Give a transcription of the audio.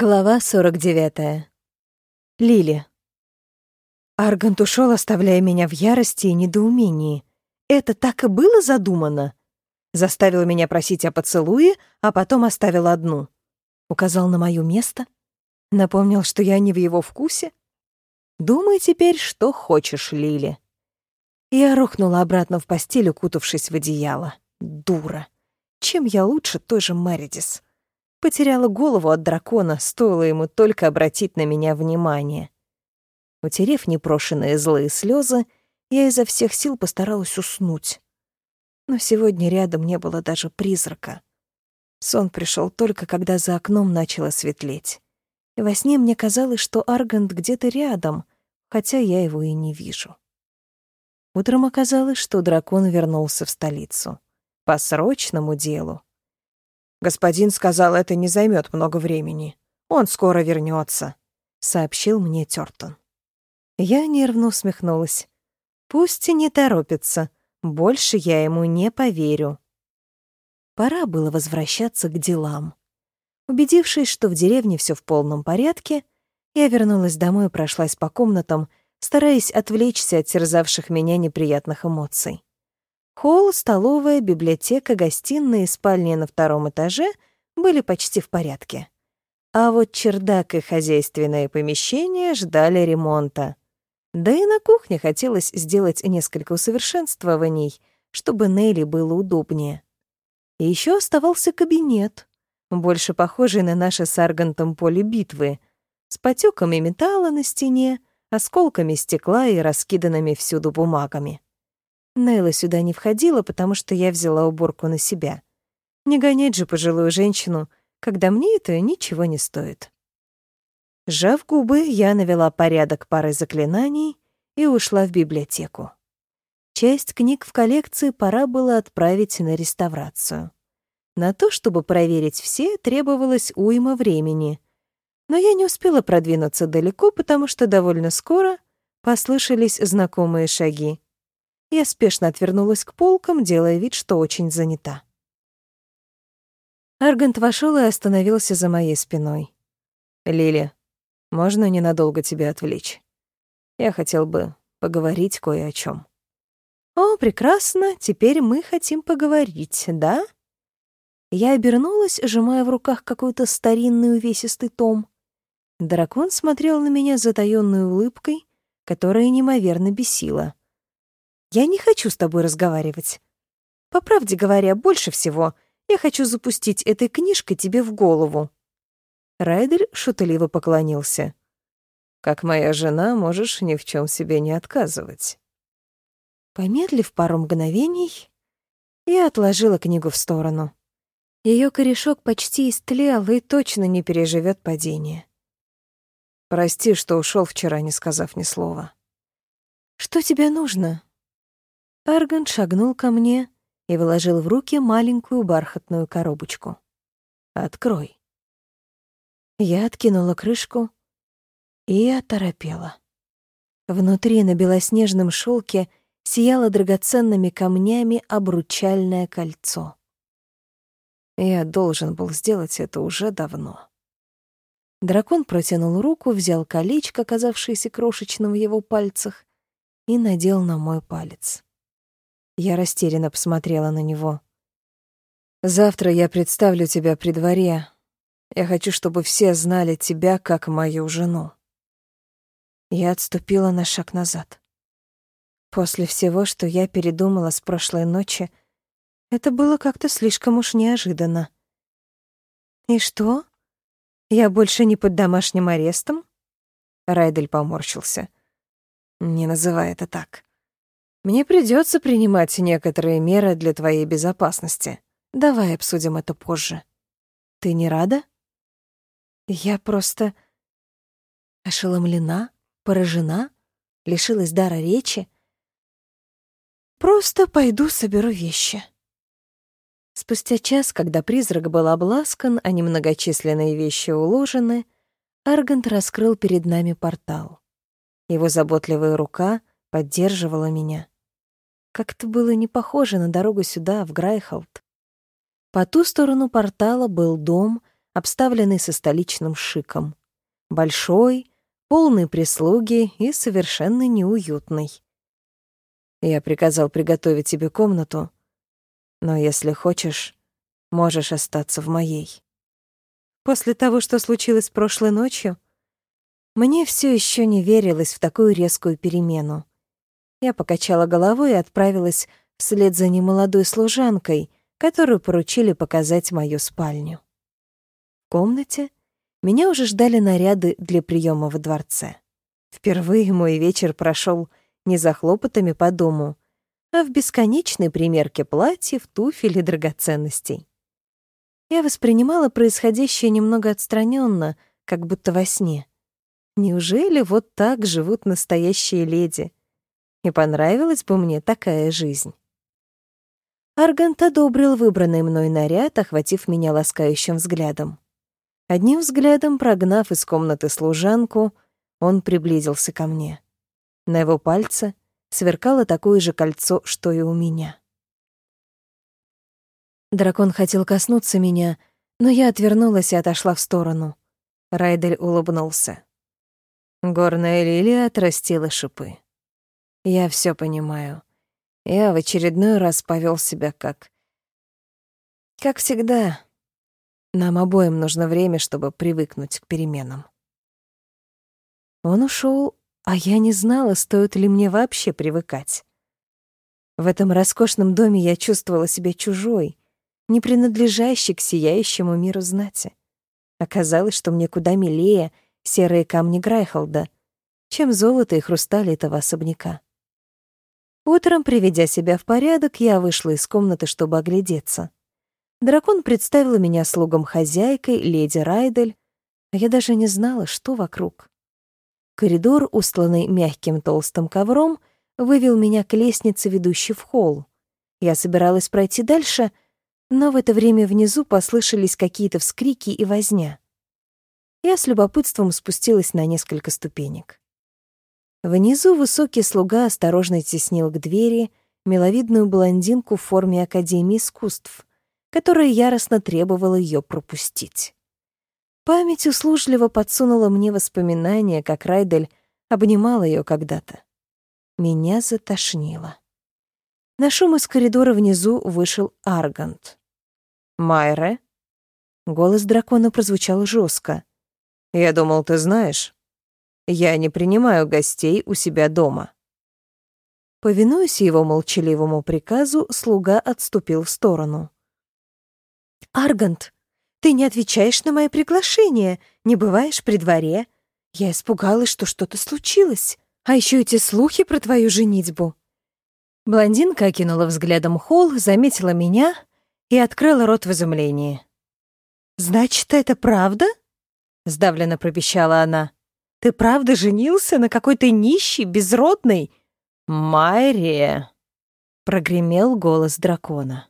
Глава 49. Лили. Аргант ушел, оставляя меня в ярости и недоумении. Это так и было задумано? Заставил меня просить о поцелуе, а потом оставил одну. Указал на моё место? Напомнил, что я не в его вкусе? Думай теперь, что хочешь, Лили. Я рухнула обратно в постель, укутавшись в одеяло. Дура. Чем я лучше той же Мэридис? Потеряла голову от дракона, стоило ему только обратить на меня внимание. Утерев непрошенные злые слезы, я изо всех сил постаралась уснуть. Но сегодня рядом не было даже призрака. Сон пришел только, когда за окном начало светлеть. И во сне мне казалось, что Аргант где-то рядом, хотя я его и не вижу. Утром оказалось, что дракон вернулся в столицу. По срочному делу. Господин сказал, это не займет много времени. Он скоро вернется, сообщил мне Тёртон. Я нервно усмехнулась. Пусть и не торопится, больше я ему не поверю. Пора было возвращаться к делам. Убедившись, что в деревне все в полном порядке, я вернулась домой и прошлась по комнатам, стараясь отвлечься от терзавших меня неприятных эмоций. Холл, столовая, библиотека, гостиная и спальня на втором этаже были почти в порядке. А вот чердак и хозяйственное помещение ждали ремонта. Да и на кухне хотелось сделать несколько усовершенствований, чтобы Нелли было удобнее. И еще оставался кабинет, больше похожий на наше с Аргантом поле битвы, с потеками металла на стене, осколками стекла и раскиданными всюду бумагами. Нейла сюда не входила, потому что я взяла уборку на себя. Не гонять же пожилую женщину, когда мне это ничего не стоит. Сжав губы, я навела порядок парой заклинаний и ушла в библиотеку. Часть книг в коллекции пора было отправить на реставрацию. На то, чтобы проверить все, требовалось уйма времени. Но я не успела продвинуться далеко, потому что довольно скоро послышались знакомые шаги. Я спешно отвернулась к полкам, делая вид, что очень занята. Аргант вошел и остановился за моей спиной. «Лили, можно ненадолго тебя отвлечь? Я хотел бы поговорить кое о чем. «О, прекрасно, теперь мы хотим поговорить, да?» Я обернулась, сжимая в руках какой-то старинный увесистый том. Дракон смотрел на меня с затаённой улыбкой, которая неимоверно бесила. Я не хочу с тобой разговаривать. По правде говоря, больше всего я хочу запустить этой книжкой тебе в голову». Райдель шутливо поклонился. «Как моя жена, можешь ни в чем себе не отказывать». Помедлив пару мгновений, я отложила книгу в сторону. Ее корешок почти истлел и точно не переживет падение. «Прости, что ушел вчера, не сказав ни слова». «Что тебе нужно?» Арган шагнул ко мне и вложил в руки маленькую бархатную коробочку. «Открой». Я откинула крышку и оторопела. Внутри на белоснежном шелке сияло драгоценными камнями обручальное кольцо. Я должен был сделать это уже давно. Дракон протянул руку, взял колечко, оказавшееся крошечным в его пальцах, и надел на мой палец. Я растерянно посмотрела на него. «Завтра я представлю тебя при дворе. Я хочу, чтобы все знали тебя как мою жену». Я отступила на шаг назад. После всего, что я передумала с прошлой ночи, это было как-то слишком уж неожиданно. «И что? Я больше не под домашним арестом?» Райдель поморщился. «Не называй это так. Мне придется принимать некоторые меры для твоей безопасности. Давай обсудим это позже. Ты не рада? Я просто ошеломлена, поражена, лишилась дара речи. Просто пойду соберу вещи. Спустя час, когда призрак был обласкан, а немногочисленные вещи уложены, Аргант раскрыл перед нами портал. Его заботливая рука поддерживала меня. Как-то было не похоже на дорогу сюда, в Грайхолд. По ту сторону портала был дом, обставленный со столичным шиком. Большой, полный прислуги и совершенно неуютный. Я приказал приготовить тебе комнату, но если хочешь, можешь остаться в моей. После того, что случилось прошлой ночью, мне все еще не верилось в такую резкую перемену. Я покачала головой и отправилась вслед за немолодой служанкой, которую поручили показать мою спальню. В комнате меня уже ждали наряды для приема во дворце. Впервые мой вечер прошел не за хлопотами по дому, а в бесконечной примерке платьев, туфель и драгоценностей. Я воспринимала происходящее немного отстраненно, как будто во сне. Неужели вот так живут настоящие леди? И понравилась бы мне такая жизнь. Аргант одобрил выбранный мной наряд, охватив меня ласкающим взглядом. Одним взглядом, прогнав из комнаты служанку, он приблизился ко мне. На его пальце сверкало такое же кольцо, что и у меня. Дракон хотел коснуться меня, но я отвернулась и отошла в сторону. Райдель улыбнулся. Горная лилия отрастила шипы. Я все понимаю. Я в очередной раз повел себя как... Как всегда, нам обоим нужно время, чтобы привыкнуть к переменам. Он ушел, а я не знала, стоит ли мне вообще привыкать. В этом роскошном доме я чувствовала себя чужой, не принадлежащей к сияющему миру знати. Оказалось, что мне куда милее серые камни Грайхолда, чем золото и хрусталь этого особняка. Утром, приведя себя в порядок, я вышла из комнаты, чтобы оглядеться. Дракон представил меня слугам хозяйкой, леди Райдель, а я даже не знала, что вокруг. Коридор, устланный мягким толстым ковром, вывел меня к лестнице, ведущей в холл. Я собиралась пройти дальше, но в это время внизу послышались какие-то вскрики и возня. Я с любопытством спустилась на несколько ступенек. Внизу высокий слуга осторожно теснил к двери миловидную блондинку в форме Академии искусств которая яростно требовала ее пропустить. Память услужливо подсунула мне воспоминания, как Райдель обнимал ее когда-то. Меня затошнило. На шум из коридора внизу вышел Аргант. «Майре?» Голос дракона прозвучал жестко. «Я думал, ты знаешь. Я не принимаю гостей у себя дома». Повинуясь его молчаливому приказу, слуга отступил в сторону. «Аргант, ты не отвечаешь на мое приглашение, не бываешь при дворе. Я испугалась, что что-то случилось. А еще эти слухи про твою женитьбу». Блондинка окинула взглядом холл, заметила меня и открыла рот в изумлении. «Значит, это правда?» — сдавленно пропищала она. «Ты правда женился на какой-то нищей, безродной?» «Майре!» — прогремел голос дракона.